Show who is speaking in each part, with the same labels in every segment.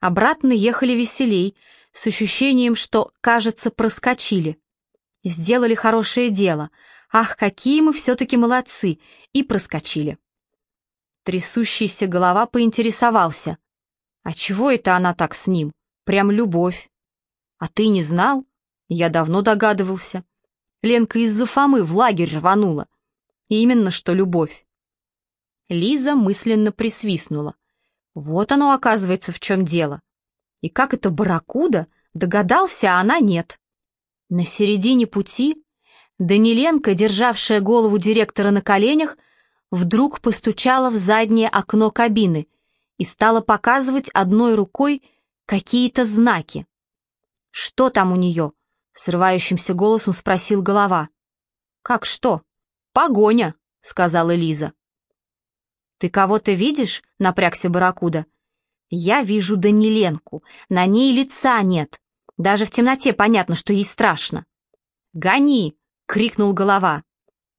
Speaker 1: Обратно ехали веселей, с ощущением, что, кажется, проскочили. Сделали хорошее дело. Ах, какие мы все-таки молодцы! И проскочили. Трясущийся голова поинтересовался. А чего это она так с ним? Прям любовь. А ты не знал? Я давно догадывался. Ленка из-за Фомы в лагерь рванула. И именно что любовь. Лиза мысленно присвистнула. Вот оно, оказывается, в чем дело. И как это барракуда, догадался, а она нет. На середине пути Даниленко, державшая голову директора на коленях, вдруг постучала в заднее окно кабины и стала показывать одной рукой какие-то знаки. «Что там у нее?» — срывающимся голосом спросил голова. «Как что?» «Погоня», — сказала Лиза. «Ты кого-то видишь?» — напрягся Барракуда. «Я вижу Даниленку. На ней лица нет. Даже в темноте понятно, что ей страшно». «Гони!» — крикнул голова.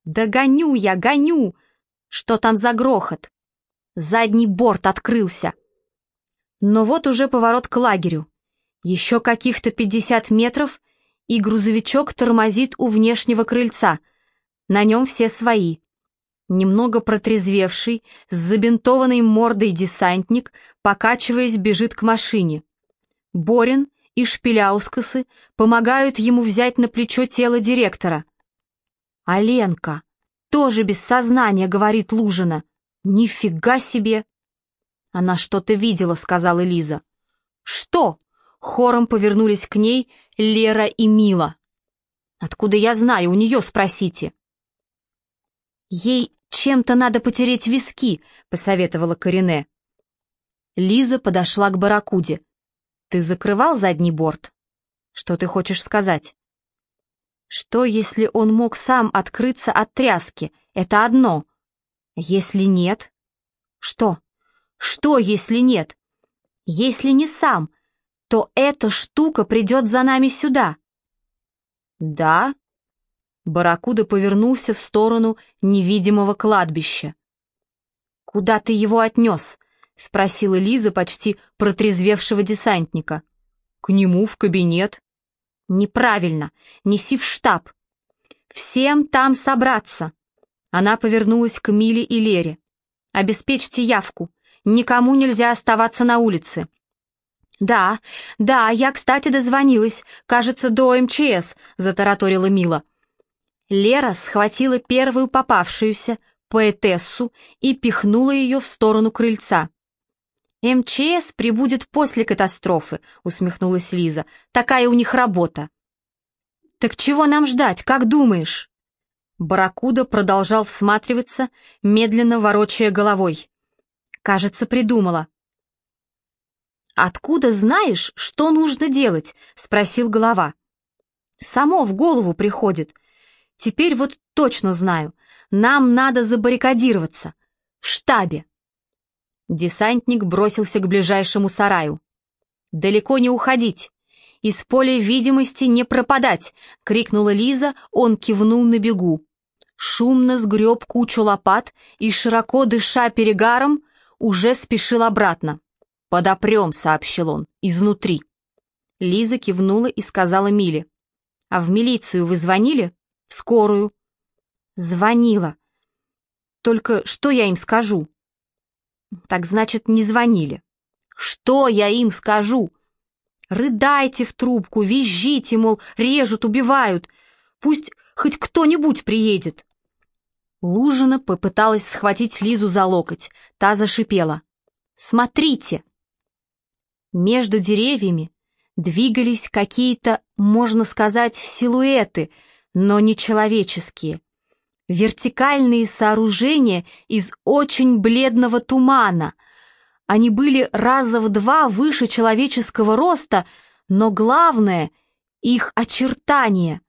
Speaker 1: «Да гоню я, гоню!» «Что там за грохот?» Задний борт открылся. Но вот уже поворот к лагерю. Еще каких-то пятьдесят метров, и грузовичок тормозит у внешнего крыльца. На нем все свои. Немного протрезвевший, с забинтованной мордой десантник, покачиваясь, бежит к машине. Борин и Шпиляускасы помогают ему взять на плечо тело директора. «Аленка! Тоже без сознания!» — говорит Лужина. «Нифига себе!» «Она что-то видела», — сказала Лиза. «Что?» — хором повернулись к ней Лера и Мила. «Откуда я знаю? У нее спросите». «Ей чем-то надо потереть виски», — посоветовала Корине. Лиза подошла к барракуде. «Ты закрывал задний борт?» «Что ты хочешь сказать?» «Что, если он мог сам открыться от тряски? Это одно. Если нет?» «Что? Что, если нет? Если не сам, то эта штука придет за нами сюда». «Да?» Барракуда повернулся в сторону невидимого кладбища. «Куда ты его отнес?» — спросила Лиза почти протрезвевшего десантника. «К нему в кабинет». «Неправильно. Неси в штаб. Всем там собраться». Она повернулась к Миле и Лере. «Обеспечьте явку. Никому нельзя оставаться на улице». «Да, да, я, кстати, дозвонилась. Кажется, до МЧС», — затараторила Мила. Лера схватила первую попавшуюся, поэтессу, и пихнула ее в сторону крыльца. «МЧС прибудет после катастрофы», — усмехнулась Лиза. «Такая у них работа». «Так чего нам ждать, как думаешь?» Барракуда продолжал всматриваться, медленно ворочая головой. «Кажется, придумала». «Откуда знаешь, что нужно делать?» — спросил голова. «Само в голову приходит. Теперь вот точно знаю. Нам надо забаррикадироваться. В штабе. Десантник бросился к ближайшему сараю. «Далеко не уходить! Из поля видимости не пропадать!» — крикнула Лиза, он кивнул на бегу. Шумно сгреб кучу лопат и, широко дыша перегаром, уже спешил обратно. «Подопрем», — сообщил он, — «изнутри». Лиза кивнула и сказала Миле. «А в милицию вы звонили?» Скорую. Звонила. Только что я им скажу? Так значит, не звонили. Что я им скажу? Рыдайте в трубку, визжите, мол, режут, убивают. Пусть хоть кто-нибудь приедет. Лужина попыталась схватить Лизу за локоть. Та зашипела. «Смотрите!» Между деревьями двигались какие-то, можно сказать, силуэты — но не человеческие. Вертикальные сооружения из очень бледного тумана. Они были раза в два выше человеческого роста, но главное — их очертания.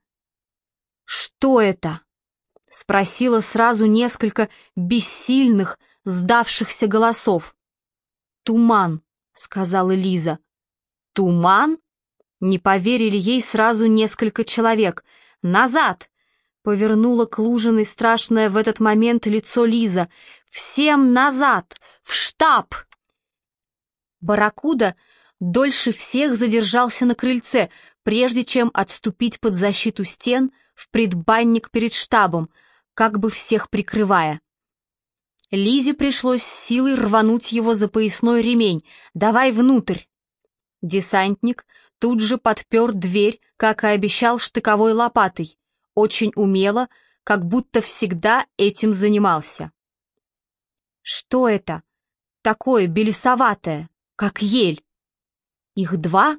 Speaker 1: «Что это?» — спросила сразу несколько бессильных, сдавшихся голосов. «Туман», — сказала Лиза. «Туман?» — не поверили ей сразу несколько человек — Назад!» Повернула к Лужиной страшное в этот момент лицо Лиза. «Всем назад! В штаб!» Барракуда дольше всех задержался на крыльце, прежде чем отступить под защиту стен в предбанник перед штабом, как бы всех прикрывая. Лизе пришлось силой рвануть его за поясной ремень. «Давай внутрь!» Десантник тут же подпер дверь, как и обещал штыковой лопатой, очень умело, как будто всегда этим занимался. «Что это? Такое белесоватое, как ель? Их два?»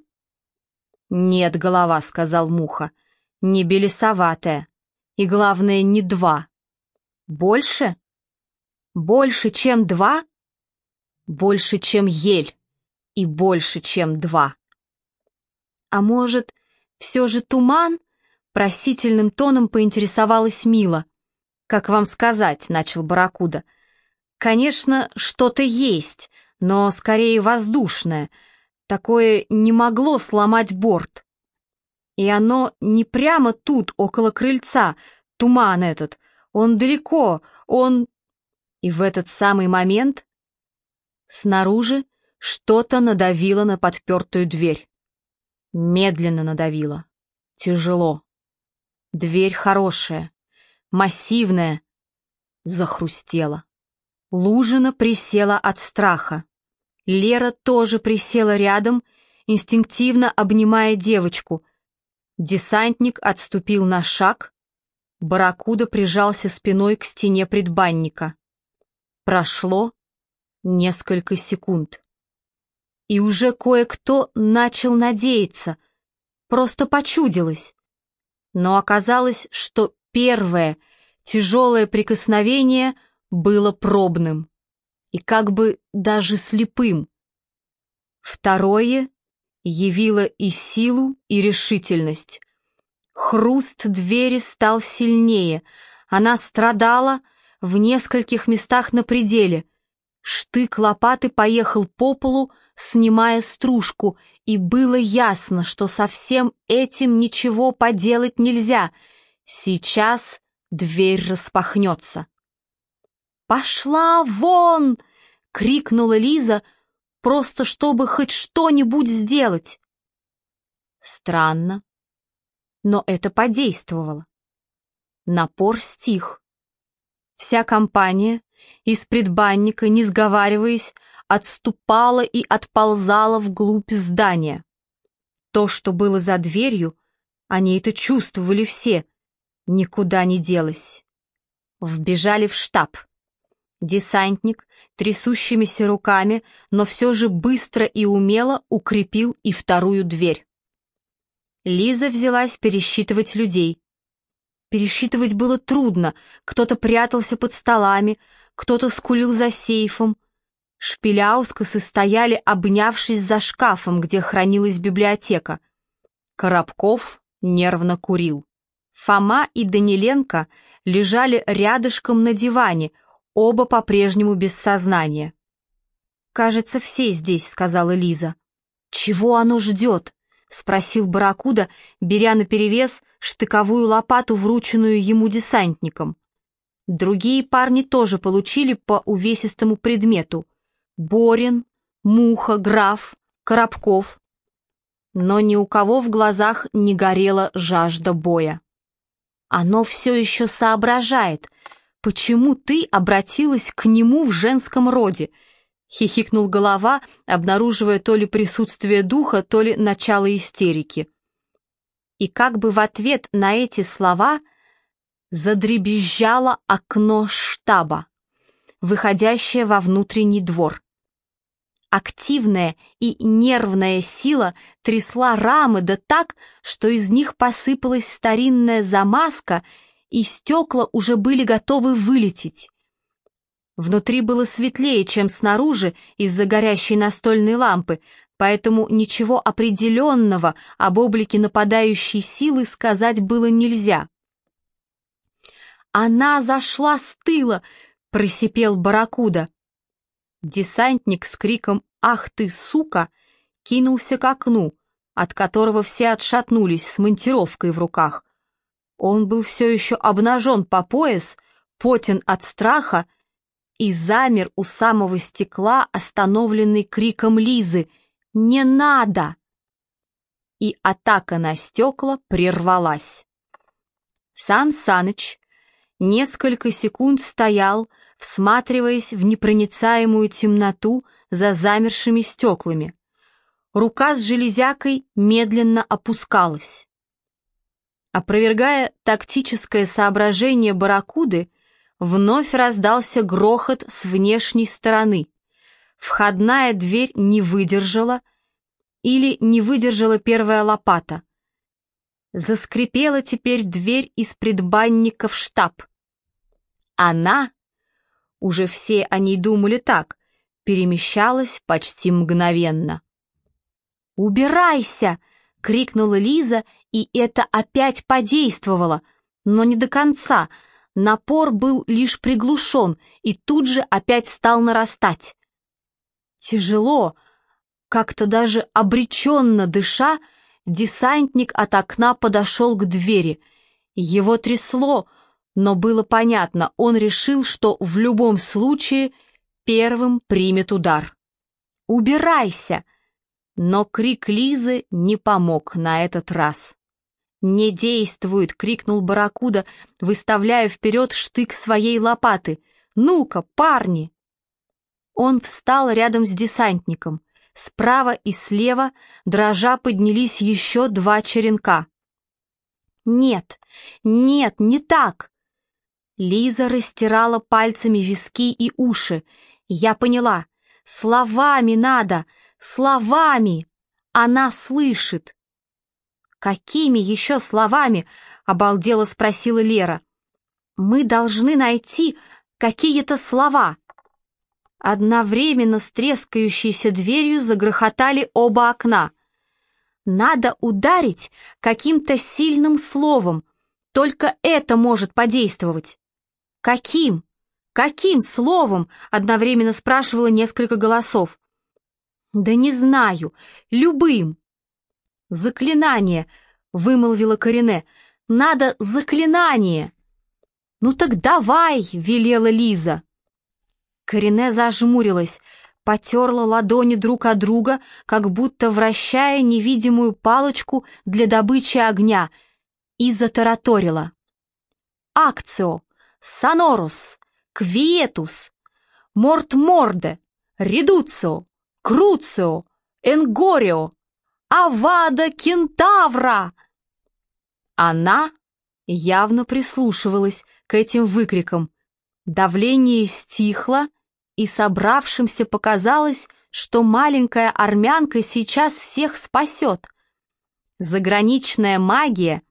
Speaker 1: «Нет, голова», — сказал Муха, — «не белесоватая. И главное, не два. Больше?» Больше, чем два? Больше, чем ель. И больше, чем два. А может, все же туман? Просительным тоном поинтересовалась Мила. «Как вам сказать?» — начал Баракуда. «Конечно, что-то есть, но скорее воздушное. Такое не могло сломать борт. И оно не прямо тут, около крыльца, туман этот. Он далеко, он и в этот самый момент снаружи что-то надавило на подпертую дверь. Медленно надавило. Тяжело. Дверь хорошая, массивная. Захрустела. Лужина присела от страха. Лера тоже присела рядом, инстинктивно обнимая девочку. Десантник отступил на шаг. Баракуда прижался спиной к стене предбанника. Прошло несколько секунд. И уже кое-кто начал надеяться, просто почудилось. Но оказалось, что первое тяжелое прикосновение было пробным и как бы даже слепым. Второе явило и силу, и решительность. Хруст двери стал сильнее, она страдала, в нескольких местах на пределе. Штык лопаты поехал по полу, снимая стружку, и было ясно, что со всем этим ничего поделать нельзя. Сейчас дверь распахнется. «Пошла вон!» — крикнула Лиза, просто чтобы хоть что-нибудь сделать. Странно, но это подействовало. Напор стих. Вся компания из предбанника, не сговариваясь, отступала и отползала вглубь здания. То, что было за дверью, они это чувствовали все, никуда не делось. Вбежали в штаб. Десантник, трясущимися руками, но все же быстро и умело укрепил и вторую дверь. Лиза взялась пересчитывать людей. Пересчитывать было трудно, кто-то прятался под столами, кто-то скулил за сейфом. Шпиляускасы стояли, обнявшись за шкафом, где хранилась библиотека. Коробков нервно курил. Фома и Даниленко лежали рядышком на диване, оба по-прежнему без сознания. «Кажется, все здесь», — сказала Лиза. «Чего оно ждет?» — спросил Баракуда, беря наперевес штыковую лопату, врученную ему десантником. Другие парни тоже получили по увесистому предмету. Борин, Муха, Граф, Коробков. Но ни у кого в глазах не горела жажда боя. Оно все еще соображает. Почему ты обратилась к нему в женском роде — хихикнул голова, обнаруживая то ли присутствие духа, то ли начало истерики. И как бы в ответ на эти слова задребезжало окно штаба, выходящее во внутренний двор. Активная и нервная сила трясла рамы да так, что из них посыпалась старинная замазка, и стекла уже были готовы вылететь. Внутри было светлее, чем снаружи из-за горящей настольной лампы, поэтому ничего определенного об облике нападающей силы сказать было нельзя. «Она зашла с тыла!» — просипел Баракуда. Десантник с криком «Ах ты, сука!» кинулся к окну, от которого все отшатнулись с монтировкой в руках. Он был все еще обнажен по пояс, потен от страха и замер у самого стекла, остановленный криком Лизы Не надо!» И атака на стекла прервалась. Сан Саныч несколько секунд стоял, всматриваясь в непроницаемую темноту за замершими стеклами. Рука с железякой медленно опускалась. Опровергая тактическое соображение барракуды, вновь раздался грохот с внешней стороны. Входная дверь не выдержала или не выдержала первая лопата. Заскрипела теперь дверь из предбанника в штаб. Она, уже все о ней думали так, перемещалась почти мгновенно. «Убирайся!» — крикнула Лиза и это опять подействовало, но не до конца. Напор был лишь приглушен и тут же опять стал нарастать. Тяжело, как-то даже обреченно дыша, десантник от окна подошел к двери. Его трясло, но было понятно, он решил, что в любом случае первым примет удар. «Убирайся!» Но крик Лизы не помог на этот раз. «Не действует!» — крикнул Баракуда, выставляя вперед штык своей лопаты. «Ну-ка, парни!» Он встал рядом с десантником. Справа и слева, дрожа, поднялись еще два черенка. «Нет, нет, не так!» Лиза растирала пальцами виски и уши. «Я поняла. Словами надо! Словами! Она слышит!» «Какими еще словами?» — обалдело спросила Лера. «Мы должны найти какие-то слова». Одновременно с трескающейся дверью загрохотали оба окна. «Надо ударить каким-то сильным словом, только это может подействовать». «Каким? Каким словом?» — одновременно спрашивало несколько голосов. «Да не знаю, любым». «Заклинание!» — вымолвила Корене. «Надо заклинание!» «Ну так давай!» — велела Лиза. Корене зажмурилась, потерла ладони друг от друга, как будто вращая невидимую палочку для добычи огня, и затараторила. «Акцио! Сонорус! Квиетус! Морт-морде! Редуцио! Круцио! Энгорио!» Авада кентавра!» Она явно прислушивалась к этим выкрикам. Давление стихло, и собравшимся показалось, что маленькая армянка сейчас всех спасет. Заграничная магия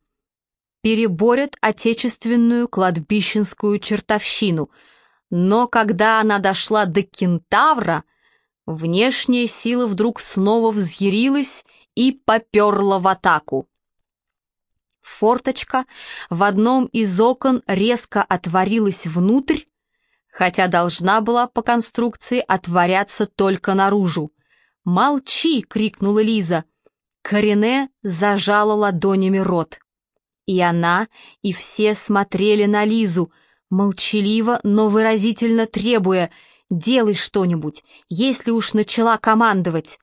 Speaker 1: переборет отечественную кладбищенскую чертовщину, но когда она дошла до кентавра, внешняя сила вдруг снова взъярилась и поперла в атаку. Форточка в одном из окон резко отворилась внутрь, хотя должна была по конструкции отворяться только наружу. «Молчи!» — крикнула Лиза. Корене зажала ладонями рот. И она, и все смотрели на Лизу, молчаливо, но выразительно требуя «делай что-нибудь, если уж начала командовать».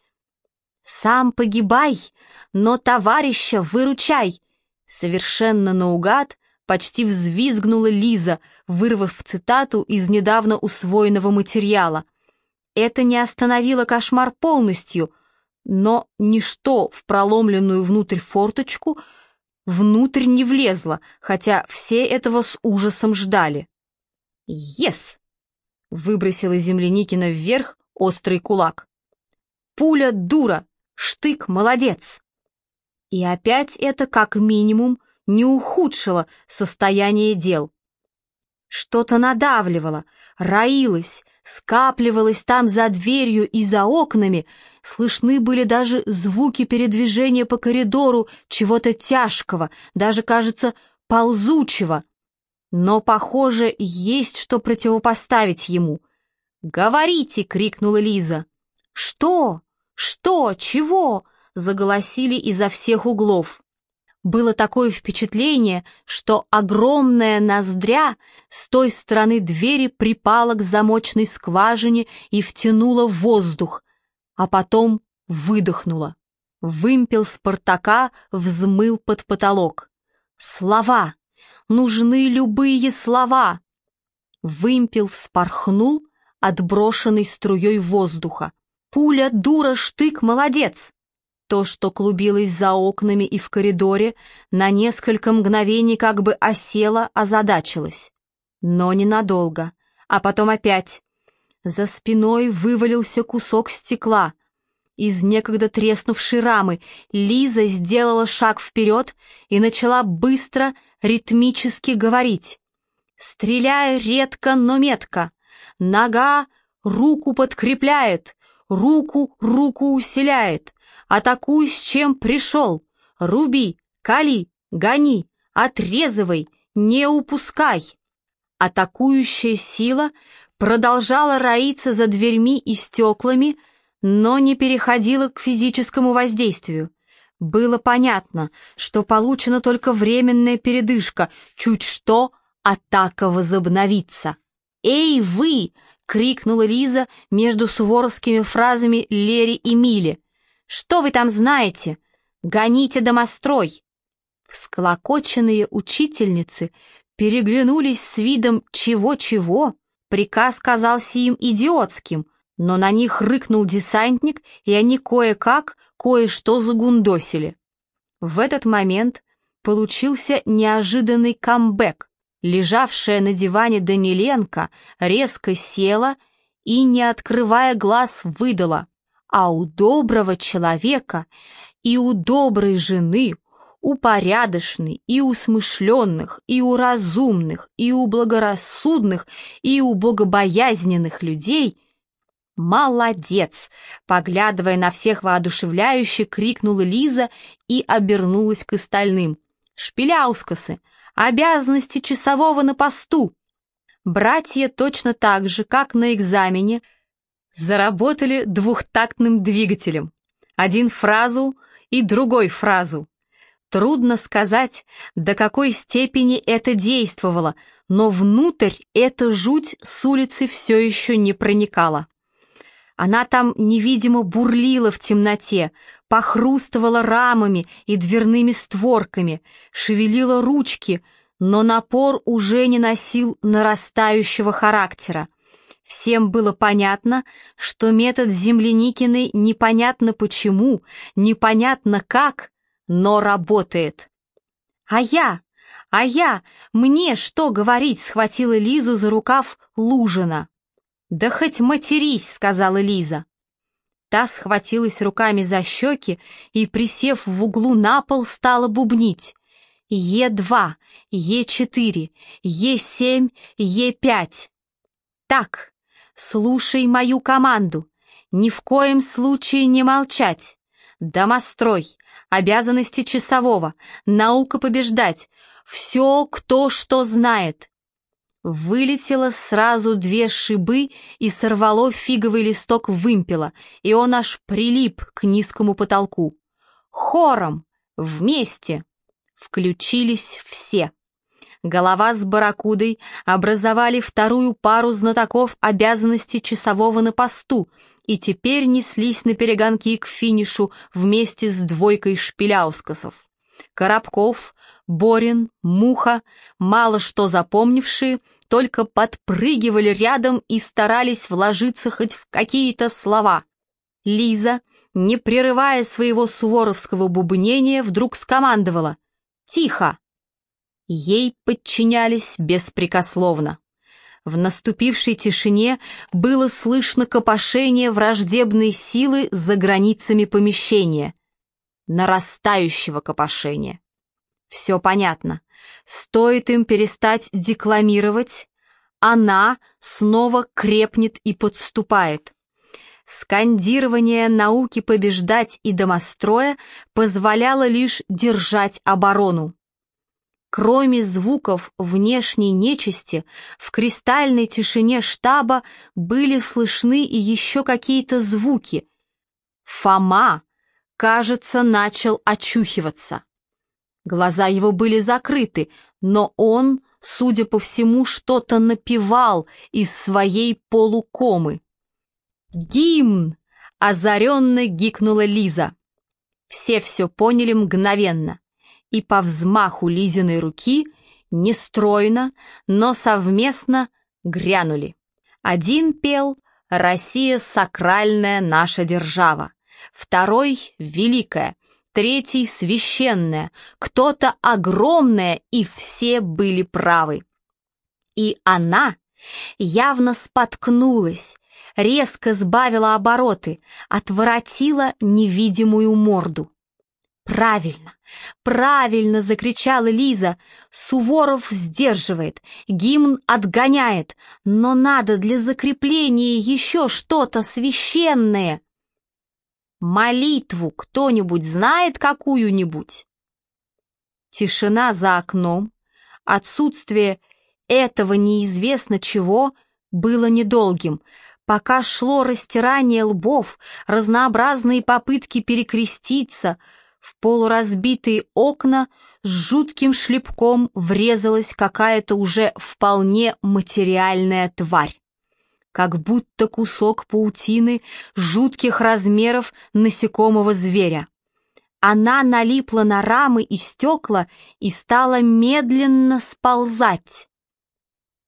Speaker 1: «Сам погибай, но товарища выручай!» Совершенно наугад почти взвизгнула Лиза, вырвав цитату из недавно усвоенного материала. Это не остановило кошмар полностью, но ничто в проломленную внутрь форточку внутрь не влезло, хотя все этого с ужасом ждали. «Ес!» — выбросила Земляникина вверх острый кулак. «Пуля дура! Штык молодец. И опять это, как минимум, не ухудшило состояние дел. Что-то надавливало, роилось, скапливалось там за дверью и за окнами, слышны были даже звуки передвижения по коридору чего-то тяжкого, даже, кажется, ползучего. Но, похоже, есть что противопоставить ему. «Говорите!» — крикнула Лиза. «Что?» «Что? Чего?» — заголосили изо всех углов. Было такое впечатление, что огромная ноздря с той стороны двери припала к замочной скважине и втянула воздух, а потом выдохнула. Вымпел Спартака взмыл под потолок. Слова! Нужны любые слова! Вымпел вспорхнул, отброшенный струей воздуха. Пуля, дура, штык, молодец! То, что клубилось за окнами и в коридоре, на несколько мгновений как бы осело, озадачилось. Но ненадолго, а потом опять. За спиной вывалился кусок стекла. Из некогда треснувшей рамы Лиза сделала шаг вперед и начала быстро, ритмически говорить. Стреляя редко, но метко. Нога руку подкрепляет, руку руку усиляет. Атакуй, с чем пришел. Руби, кали, гони, отрезывай, не упускай. Атакующая сила продолжала роиться за дверьми и стеклами, но не переходила к физическому воздействию. Было понятно, что получена только временная передышка, чуть что атака возобновится. «Эй, вы!» — крикнула Лиза между суворовскими фразами Лери и Миле. Что вы там знаете? Гоните домострой!» Всклокоченные учительницы переглянулись с видом чего-чего. Приказ казался им идиотским, но на них рыкнул десантник, и они кое-как, кое-что загундосили. В этот момент получился неожиданный камбэк. Лежавшая на диване Даниленко резко села и, не открывая глаз, выдала. А у доброго человека и у доброй жены, у порядочной и у смышленных, и у разумных, и у благорассудных, и у богобоязненных людей «Молодец!» Поглядывая на всех воодушевляюще, крикнула Лиза и обернулась к остальным. «Шпиляускасы! Обязанности часового на посту!» Братья точно так же, как на экзамене, заработали двухтактным двигателем. Один фразу и другой фразу. Трудно сказать, до какой степени это действовало, но внутрь эта жуть с улицы все еще не проникала. Она там невидимо бурлила в темноте, похрустывала рамами и дверными створками, шевелила ручки, но напор уже не носил нарастающего характера. Всем было понятно, что метод Земляникиной непонятно почему, непонятно как, но работает. «А я? А я? Мне что говорить?» — схватила Лизу за рукав Лужина. «Да хоть матерись!» — сказала Лиза. Та схватилась руками за щеки и, присев в углу на пол, стала бубнить. Е2, Е4, Е7, Е5. Так, Слушай мою команду. Ни в коем случае не молчать. Домострой, обязанности часового, наука побеждать. Все, кто что знает. Вылетело сразу две шибы и сорвало фиговый листок вымпела, и он аж прилип к низкому потолку. Хором, вместе, включились все. Голова с барракудой образовали вторую пару знатоков обязанностей часового на посту и теперь неслись на перегонки к финишу вместе с двойкой шпиляускасов. Коробков, Борин, Муха, мало что запомнившие, только подпрыгивали рядом и старались вложиться хоть в какие-то слова. Лиза, не прерывая своего суворовского бубнения, вдруг скомандовала «Тихо!» Ей подчинялись беспрекословно. В наступившей тишине было слышно копошение враждебной силы за границами помещения. Нарастающего копошения. Все понятно. Стоит им перестать декламировать, она снова крепнет и подступает. Скандирование науки побеждать и домостроя позволяло лишь держать оборону. Кроме звуков внешней нечисти, в кристальной тишине штаба были слышны и еще какие-то звуки. Фома, кажется, начал очухиваться. Глаза его были закрыты, но он, судя по всему, что-то напевал из своей полукомы. «Гимн! озаренно гикнула Лиза. Все все поняли мгновенно, и по взмаху Лизиной руки нестройно, но совместно грянули. Один пел «Россия — сакральная наша держава», второй — «Великая», третий — «Священная», кто-то огромная, и все были правы. И она явно споткнулась, резко сбавила обороты, отворотила невидимую морду. «Правильно, правильно!» — закричала Лиза. «Суворов сдерживает, гимн отгоняет, но надо для закрепления еще что-то священное!» «Молитву кто-нибудь знает какую-нибудь?» Тишина за окном, отсутствие этого неизвестно чего было недолгим, пока шло растирание лбов, разнообразные попытки перекреститься — в полуразбитые окна с жутким шлепком врезалась какая-то уже вполне материальная тварь. Как будто кусок паутины жутких размеров насекомого зверя. Она налипла на рамы и стекла и стала медленно сползать.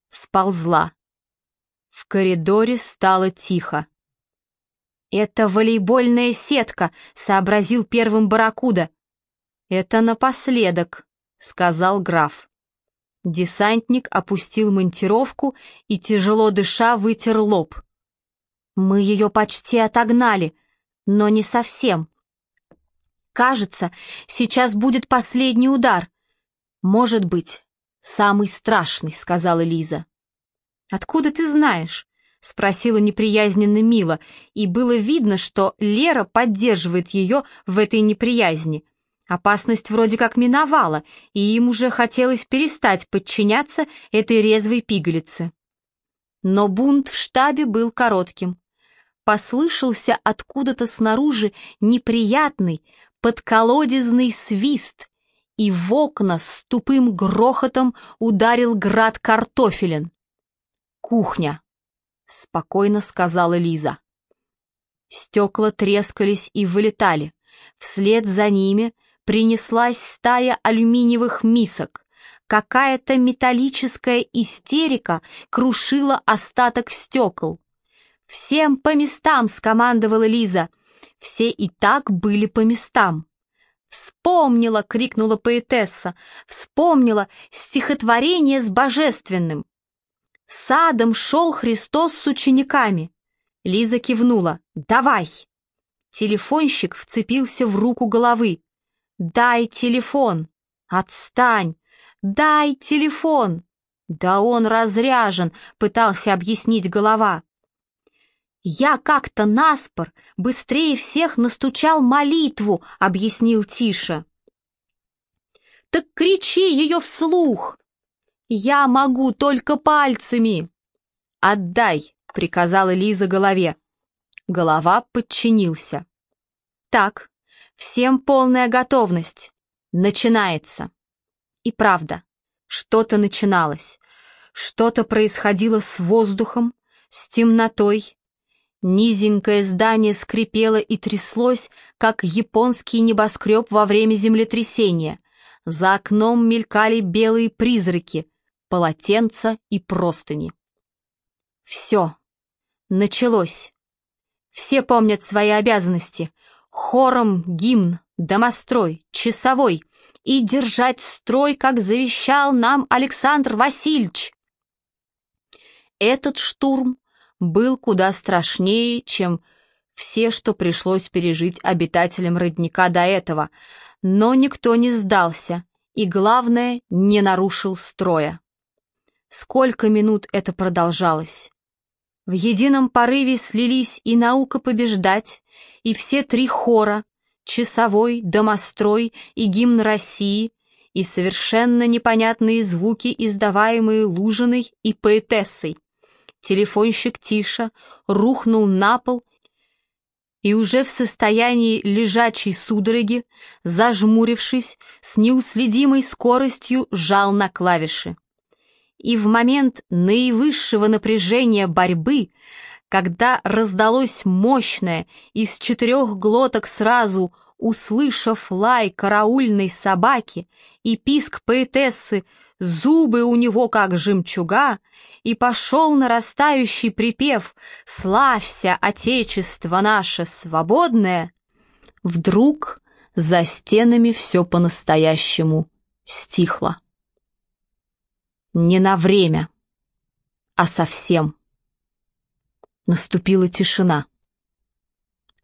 Speaker 1: Сползла. В коридоре стало тихо. «Это волейбольная сетка», — сообразил первым барракуда. «Это напоследок», — сказал граф. Десантник опустил монтировку и, тяжело дыша, вытер лоб. «Мы ее почти отогнали, но не совсем. Кажется, сейчас будет последний удар. Может быть, самый страшный», — сказала Лиза. «Откуда ты знаешь?» — спросила неприязненно Мила, и было видно, что Лера поддерживает ее в этой неприязни. Опасность вроде как миновала, и им уже хотелось перестать подчиняться этой резвой пигалице. Но бунт в штабе был коротким. Послышался откуда-то снаружи неприятный, подколодезный свист, и в окна с тупым грохотом ударил град картофелин. Кухня спокойно сказала Лиза. Стекла трескались и вылетали. Вслед за ними принеслась стая алюминиевых мисок. Какая-то металлическая истерика крушила остаток стекол. «Всем по местам!» — скомандовала Лиза. Все и так были по местам. «Вспомнила!» — крикнула поэтесса. «Вспомнила стихотворение с божественным!» Садом шел Христос с учениками. Лиза кивнула. «Давай!» Телефонщик вцепился в руку головы. «Дай телефон!» «Отстань!» «Дай телефон!» «Да он разряжен!» — пытался объяснить голова. «Я как-то наспор быстрее всех настучал молитву», — объяснил Тиша. «Так кричи ее вслух!» «Я могу только пальцами!» «Отдай!» — приказала Лиза голове. Голова подчинился. «Так, всем полная готовность. Начинается!» И правда, что-то начиналось. Что-то происходило с воздухом, с темнотой. Низенькое здание скрипело и тряслось, как японский небоскреб во время землетрясения. За окном мелькали белые призраки, полотенца и простыни. Все. Началось. Все помнят свои обязанности. Хором гимн, домострой, часовой и держать строй, как завещал нам Александр Васильевич. Этот штурм был куда страшнее, чем все, что пришлось пережить обитателям родника до этого, но никто не сдался и, главное, не нарушил строя. Сколько минут это продолжалось? В едином порыве слились и наука побеждать, и все три хора — часовой, домострой и гимн России, и совершенно непонятные звуки, издаваемые Лужиной и поэтессой. Телефонщик Тиша рухнул на пол и уже в состоянии лежачей судороги, зажмурившись, с неуследимой скоростью жал на клавиши и в момент наивысшего напряжения борьбы когда раздалось мощное из четырех глоток сразу, услышав лай караульной собаки и писк поэтессы, зубы у него как жемчуга, и пошел нарастающий припев «Славься, Отечество наше свободное», вдруг за стенами все по-настоящему стихло. Не на время, а совсем. Наступила тишина.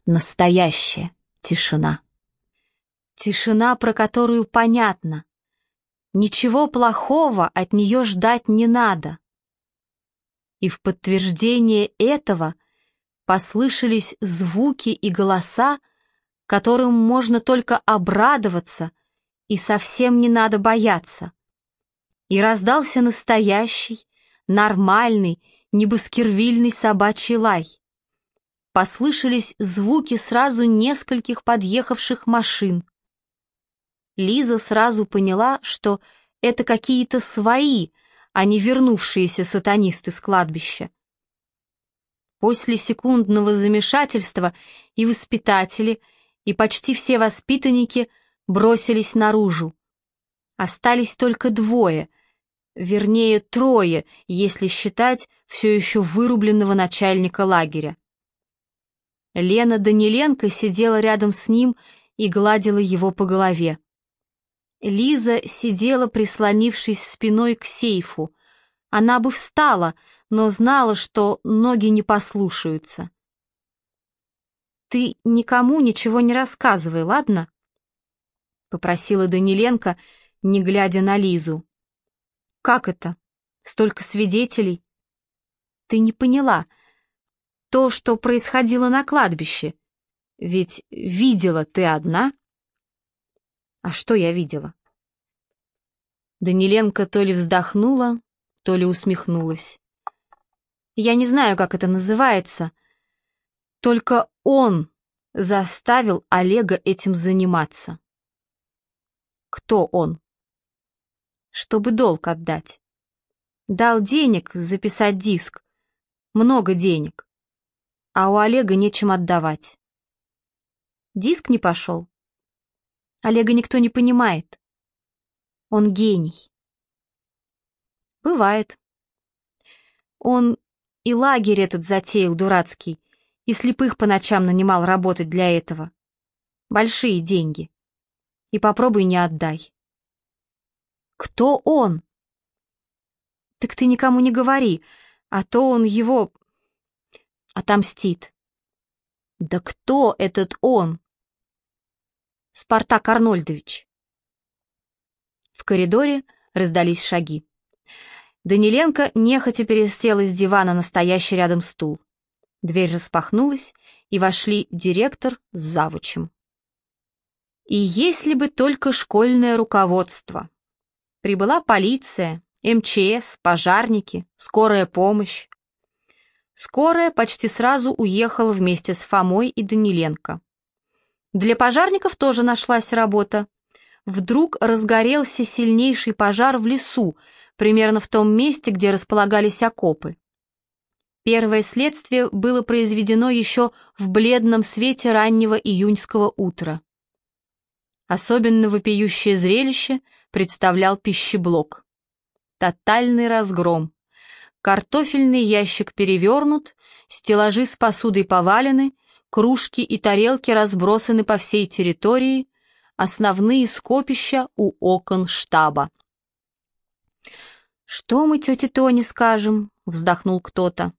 Speaker 1: Настоящая тишина. Тишина, про которую понятно. Ничего плохого от нее ждать не надо. И в подтверждение этого послышались звуки и голоса, которым можно только обрадоваться и совсем не надо бояться. И раздался настоящий, нормальный, небоскервильный собачий лай. Послышались звуки сразу нескольких подъехавших машин. Лиза сразу поняла, что это какие-то свои, а не вернувшиеся сатанисты с кладбища. После секундного замешательства и воспитатели, и почти все воспитанники бросились наружу. Остались только двое, вернее трое, если считать все еще вырубленного начальника лагеря. Лена Даниленко сидела рядом с ним и гладила его по голове. Лиза сидела, прислонившись спиной к сейфу. Она бы встала, но знала, что ноги не послушаются. «Ты никому ничего не рассказывай, ладно?» — попросила Даниленко, не глядя на Лизу. «Как это? Столько свидетелей?» «Ты не поняла. То, что происходило на кладбище. Ведь видела ты одна?» «А что я видела?» Даниленко то ли вздохнула, то ли усмехнулась. «Я не знаю, как это называется. Только он заставил Олега этим заниматься». «Кто он?» Чтобы долг отдать. Дал денег записать диск. Много денег. А у Олега нечем отдавать. Диск не пошел. Олега никто не понимает. Он гений. Бывает. Он и лагерь этот затеял дурацкий, и слепых по ночам нанимал работать для этого. Большие деньги. И попробуй не отдай. Кто он? Так ты никому не говори, а то он его отомстит. Да кто этот он? Спартак Арнольдович. В коридоре раздались шаги. Даниленко нехотя пересела с дивана на стоящий рядом стул. Дверь распахнулась, и вошли директор с завучем. И если бы только школьное руководство. Прибыла полиция, МЧС, пожарники, скорая помощь. Скорая почти сразу уехала вместе с Фомой и Даниленко. Для пожарников тоже нашлась работа. Вдруг разгорелся сильнейший пожар в лесу, примерно в том месте, где располагались окопы. Первое следствие было произведено еще в бледном свете раннего июньского утра. Особенно вопиющее зрелище представлял пищеблок. Тотальный разгром. Картофельный ящик перевернут, стеллажи с посудой повалены, кружки и тарелки разбросаны по всей территории, основные скопища у окон штаба. «Что мы тете Тоне скажем?» — вздохнул кто-то.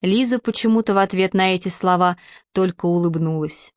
Speaker 1: Лиза почему-то в ответ на эти слова только улыбнулась.